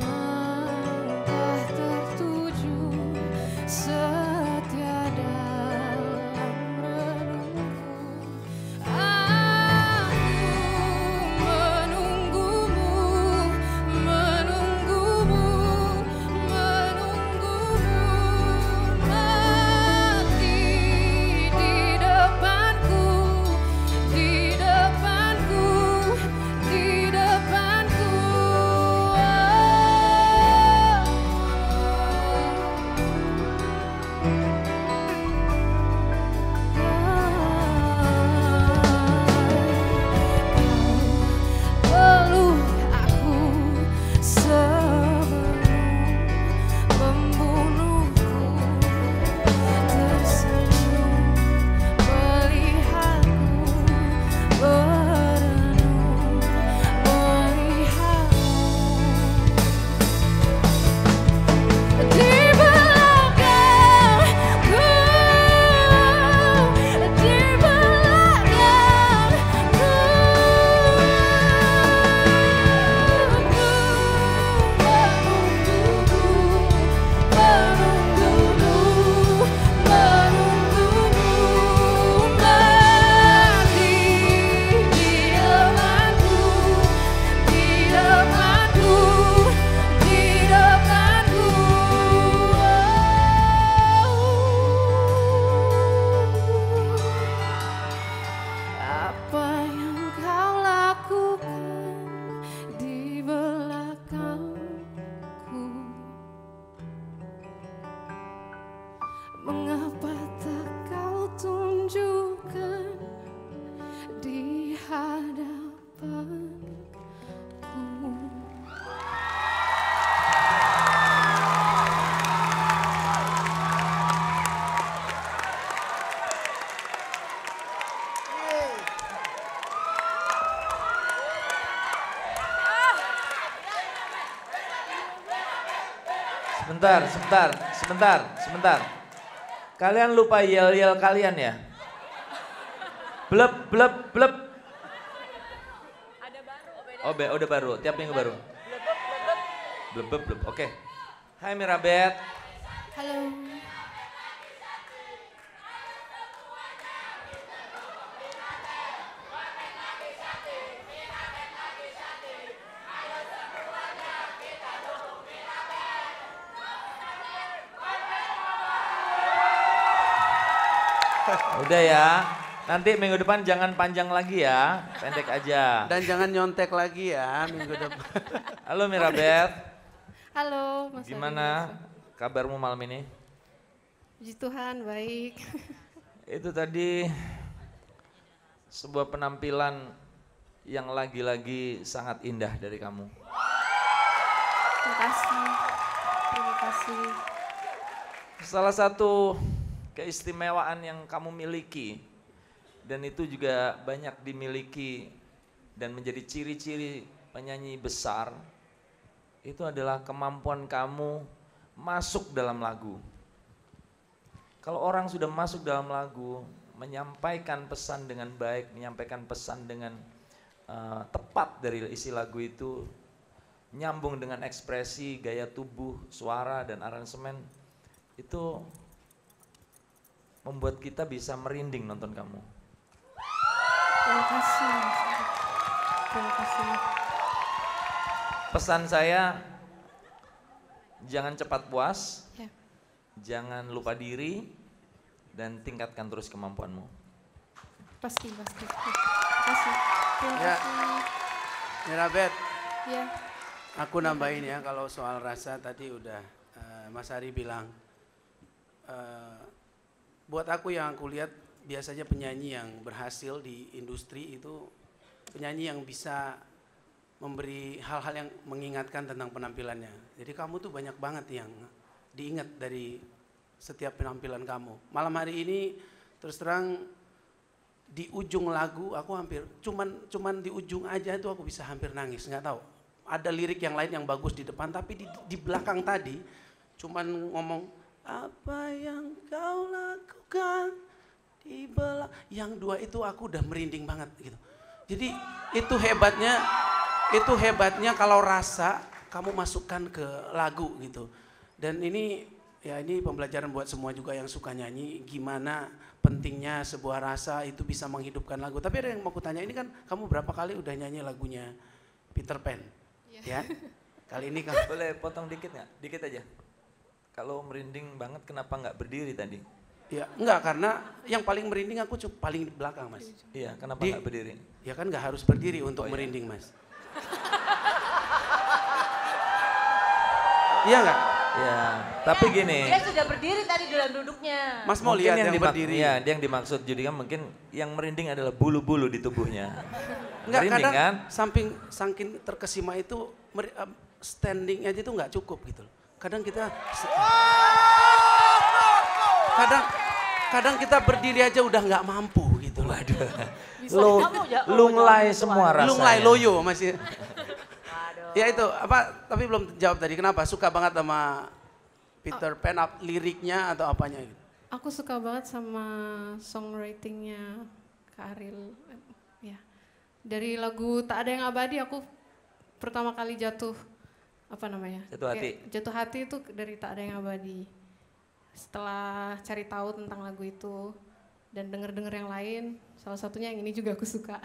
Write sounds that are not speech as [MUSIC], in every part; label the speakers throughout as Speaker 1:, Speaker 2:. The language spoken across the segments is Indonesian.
Speaker 1: setiap
Speaker 2: Sebentar, sebentar, sebentar, sebentar. Kalian lupa yel-yel kalian ya? Blep, blep, blep. Oh, be, udah baru. Tiap minggu baru. Blep, blep, blep. Oke. Hai Mirabet.
Speaker 1: halo
Speaker 2: Udah ya. Nanti minggu depan jangan panjang lagi ya. Pendek aja.
Speaker 3: Dan jangan nyontek lagi ya minggu depan.
Speaker 2: Halo Mirabet.
Speaker 1: halo Mas
Speaker 2: Gimana
Speaker 1: Biasa.
Speaker 2: kabarmu malam ini?
Speaker 1: Puji Tuhan baik
Speaker 2: Itu tadi sebuah penampilan yang lagi-lagi sangat indah dari kamu.
Speaker 1: terima kasih terima kasih
Speaker 2: Salah satu keistimewaan yang kamu miliki dan itu juga banyak dimiliki dan menjadi ciri-ciri penyanyi besar itu adalah kemampuan kamu masuk dalam lagu. Kalau orang sudah masuk dalam lagu, menyampaikan pesan dengan baik, menyampaikan pesan dengan eh, tepat dari isi lagu itu, nyambung dengan ekspresi, gaya tubuh, suara dan aransemen, itu membuat kita bisa merinding nonton kamu.
Speaker 1: terima kasih terima kasih
Speaker 2: Pesan saya, jangan cepat puas,
Speaker 1: ya
Speaker 2: jangan lupa diri, dan tingkatkan terus kemampuanmu.
Speaker 1: pasti pasti terima kasih terima
Speaker 3: Ya.
Speaker 1: kasih
Speaker 3: Mirabet,
Speaker 1: ya
Speaker 3: aku nambahin ya kalau soal rasa tadi udah eh, Mas Ari bilang. eh, buat aku yang aku lihat biasanya penyanyi yang berhasil di industri itu penyanyi yang bisa memberi hal-hal yang mengingatkan tentang penampilannya. Jadi kamu tuh banyak banget yang diingat dari setiap penampilan kamu. Malam hari ini terus terang di ujung lagu aku hampir cuman cuman di ujung aja itu aku bisa hampir nangis nggak tahu ada lirik yang lain yang bagus di depan tapi di, di belakang tadi cuman ngomong apa yang kau lakukan di belakang yang dua itu aku udah merinding banget gitu jadi itu hebatnya itu hebatnya kalau rasa kamu masukkan ke lagu gitu dan ini ya ini pembelajaran buat semua juga yang suka nyanyi gimana pentingnya sebuah rasa itu bisa menghidupkan lagu. Tapi ada yang mau kutanya ini kan kamu berapa kali udah nyanyi lagunya Peter Pan, ya? [LAUGHS] Kali ini kan
Speaker 2: Boleh potong dikit nggak? Dikit aja. Kalau merinding banget kenapa nggak berdiri tadi?
Speaker 3: ya enggak karena yang paling merinding aku cuma paling di belakang mas.
Speaker 2: Iya, kenapa
Speaker 3: Di-
Speaker 2: nggak berdiri?
Speaker 3: Ya kan nggak harus berdiri untuk
Speaker 2: Oh, iya.
Speaker 3: merinding mas. Iya nggak?
Speaker 2: Ya, tapi
Speaker 4: Ya,
Speaker 2: gini.
Speaker 4: Dia sudah berdiri tadi dalam duduknya.
Speaker 3: Mas mau
Speaker 2: mungkin
Speaker 3: lihat yang,
Speaker 2: dimak-
Speaker 3: berdiri?
Speaker 2: Iya, dia yang dimaksud jadi kan mungkin yang merinding adalah bulu-bulu di tubuhnya. [LAUGHS]
Speaker 3: Enggak
Speaker 2: merinding
Speaker 3: kadang
Speaker 2: kan?
Speaker 3: samping saking terkesima itu mer- standing aja itu nggak cukup gitu loh. Kadang kita kadang kadang kita berdiri aja udah nggak mampu gitu loh.
Speaker 2: Lu
Speaker 4: Kamu ja- oh,
Speaker 2: lunglai semua rasanya.
Speaker 3: Lunglai loyo masih.
Speaker 4: Aduh.
Speaker 3: Ya itu apa tapi belum jawab tadi kenapa suka banget sama Peter Pan ap- liriknya atau apanya gitu.
Speaker 1: Aku suka banget sama songwritingnya Kak Ariel. Ya. Dari lagu Tak Ada Yang Abadi aku pertama kali jatuh apa namanya?
Speaker 2: Jatuh hati.
Speaker 1: Kayak Jatuh hati itu dari Tak Ada Yang Abadi. Setelah cari tahu tentang lagu itu dan denger-denger yang lain, salah satunya yang ini juga aku suka.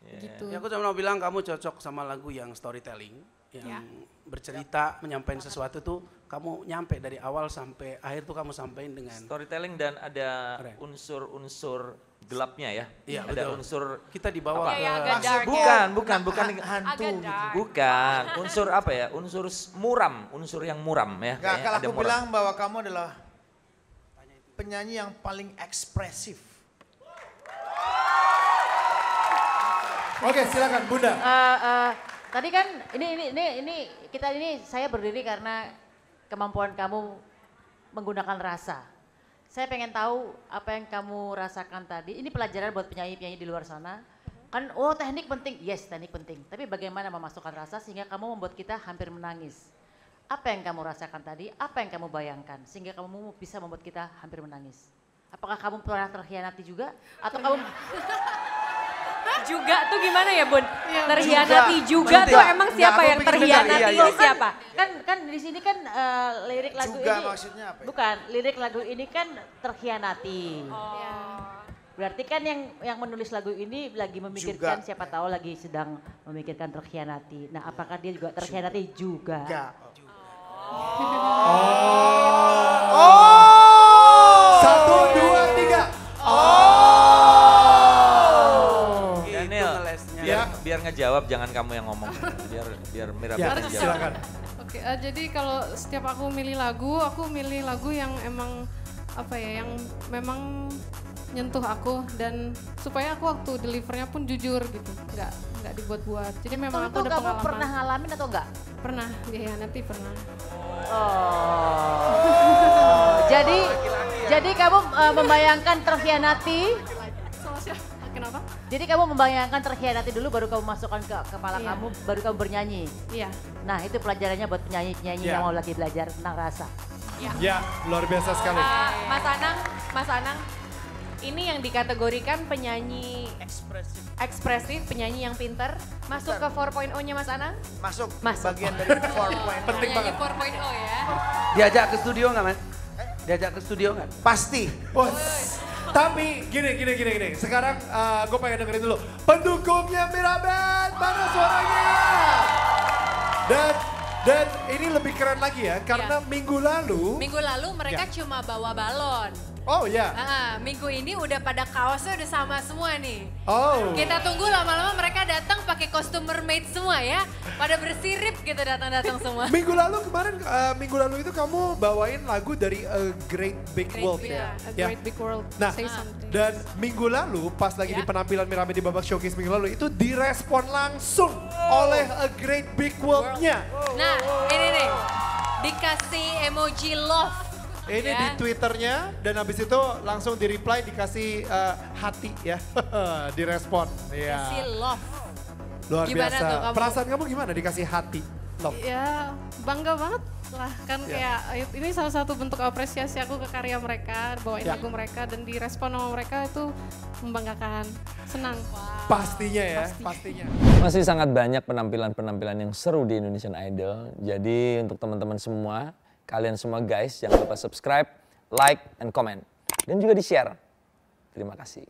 Speaker 2: Iya. [LAUGHS]
Speaker 1: gitu.
Speaker 3: Ya aku cuma mau bilang kamu cocok sama lagu yang storytelling, yang
Speaker 1: Ya.
Speaker 3: bercerita, menyampaikan sesuatu tuh kamu nyampe dari awal sampai akhir tuh kamu sampaikan dengan
Speaker 2: Storytelling dan ada unsur-unsur gelapnya ya.
Speaker 3: Iya,
Speaker 2: ada
Speaker 3: betul.
Speaker 2: unsur
Speaker 3: kita dibawa ke
Speaker 4: dark ya.
Speaker 2: bukan, bukan, bukan hantu. Gitu. Bukan, unsur apa ya? Unsur muram, unsur yang muram ya.
Speaker 5: Enggak,
Speaker 2: kayaknya
Speaker 5: kalau
Speaker 2: ada
Speaker 5: aku
Speaker 2: muram.
Speaker 5: bilang bahwa kamu adalah penyanyi yang paling ekspresif.
Speaker 6: Oke, silakan Bunda.
Speaker 4: Eh, eh, tadi kan ini ini ini ini kita ini saya berdiri karena kemampuan kamu menggunakan rasa. Saya pengen tahu apa yang kamu rasakan tadi. Ini pelajaran buat penyanyi-penyanyi di luar sana. Kan oh teknik penting. Yes, teknik penting. Tapi bagaimana memasukkan rasa sehingga kamu membuat kita hampir menangis. Apa yang kamu rasakan tadi? Apa yang kamu bayangkan sehingga kamu bisa membuat kita hampir menangis? Apakah kamu pernah terkhianati juga atau kamu [LAUGHS]
Speaker 7: juga tuh gimana ya bun?
Speaker 1: Iya,
Speaker 7: Terhianati juga,
Speaker 5: Nanti.
Speaker 7: tuh emang
Speaker 5: Nggak,
Speaker 7: siapa
Speaker 5: aku
Speaker 7: yang terhianati
Speaker 5: iya,
Speaker 7: itu
Speaker 5: iya.
Speaker 7: siapa?
Speaker 4: kan kan di sini kan eh, lirik lagu
Speaker 5: Juga
Speaker 4: ini
Speaker 5: maksudnya apa ya?
Speaker 4: bukan lirik lagu ini kan terkhianati
Speaker 1: Ya.
Speaker 4: berarti kan yang yang menulis lagu ini lagi memikirkan
Speaker 5: Juga.
Speaker 4: siapa tahu lagi sedang memikirkan terkhianati nah apakah dia juga terkhianati juga,
Speaker 5: Enggak.
Speaker 6: Satu,
Speaker 2: ngejawab jangan kamu yang ngomong. biar biar Mira
Speaker 6: Ya,
Speaker 2: yang jawab.
Speaker 6: silakan.
Speaker 1: Oke, eh, jadi kalau setiap aku milih lagu, aku milih lagu yang emang apa ya, yang memang nyentuh aku dan supaya aku waktu delivernya pun jujur gitu, nggak nggak dibuat-buat. Jadi memang
Speaker 4: itu
Speaker 1: aku ada
Speaker 4: kamu
Speaker 1: pengalaman.
Speaker 4: pernah ngalamin atau enggak
Speaker 1: Pernah, nanti pernah.
Speaker 4: oh [LAUGHS] jadi jadi kamu eh, membayangkan terkhianati? Jadi kamu membayangkan terkhianati dulu baru kamu masukkan ke kepala
Speaker 1: Iya.
Speaker 4: kamu baru kamu bernyanyi
Speaker 1: Iya.
Speaker 4: Nah itu pelajarannya buat penyanyi-penyanyi
Speaker 6: Ya.
Speaker 4: yang mau lagi belajar tentang rasa.
Speaker 6: Ya, luar biasa sekali.
Speaker 7: Ah, Mas Anang, Mas Anang, ini yang dikategorikan penyanyi
Speaker 5: Ekspresif.
Speaker 7: ekspresif, penyanyi yang pinter, masuk ke 4.0-nya Mas Anang?
Speaker 5: Masuk,
Speaker 7: Masuk.
Speaker 5: bagian dari 4.0.
Speaker 6: Penting
Speaker 7: penyanyi
Speaker 6: banget.
Speaker 7: 4.0 ya.
Speaker 3: Diajak ke studio nggak mas? Diajak ke studio nggak?
Speaker 5: Pasti.
Speaker 6: Bos. Tapi gini, gini, gini, gini. Sekarang gue pengen dengerin dulu. Pendukungnya Mirabel, mana suaranya? Dan dan ini lebih keren lagi ya, karena minggu lalu.
Speaker 7: Minggu lalu mereka
Speaker 6: Ya.
Speaker 7: cuma bawa balon.
Speaker 6: Oh ya.
Speaker 7: Ah, minggu ini udah pada kaosnya udah sama semua nih.
Speaker 6: Oh.
Speaker 7: Kita tunggu lama-lama mereka datang pakai kostum mermaid semua ya. Pada bersirip gitu datang-datang semua. [LAUGHS]
Speaker 6: Minggu lalu kemarin, eh, minggu lalu itu kamu bawain lagu dari A Great Big
Speaker 7: Great
Speaker 6: World
Speaker 7: Big
Speaker 6: ya.
Speaker 1: A
Speaker 6: Ya.
Speaker 1: great big world.
Speaker 6: Nah,
Speaker 1: Say something.
Speaker 6: dan minggu lalu pas lagi
Speaker 7: Ya.
Speaker 6: di penampilan Mirame di babak showcase minggu lalu itu direspon langsung oleh A Great Big World-nya.
Speaker 7: Nah, ini nih. Dikasih emoji love
Speaker 6: Ini
Speaker 7: Ya.
Speaker 6: di Twitternya dan habis itu langsung di reply dikasih eh, hati ya, [LAUGHS] direspon. Iya.
Speaker 7: Kasih love.
Speaker 6: Luar
Speaker 1: Gimana
Speaker 6: biasa.
Speaker 1: tuh kamu?
Speaker 6: Perasaan kamu gimana dikasih hati? Love.
Speaker 1: Ya bangga banget lah kan
Speaker 6: Ya.
Speaker 1: kayak ini salah satu bentuk apresiasi aku ke karya mereka, bawain
Speaker 6: Ya.
Speaker 1: lagu mereka dan direspon sama mereka itu membanggakan, senang.
Speaker 6: Pastinya ya, pastinya.
Speaker 8: Masih sangat banyak penampilan-penampilan yang seru di Indonesian Idol. Jadi untuk teman-teman semua, kalian semua guys jangan lupa subscribe, like, and comment. Dan juga di-share. Terima kasih.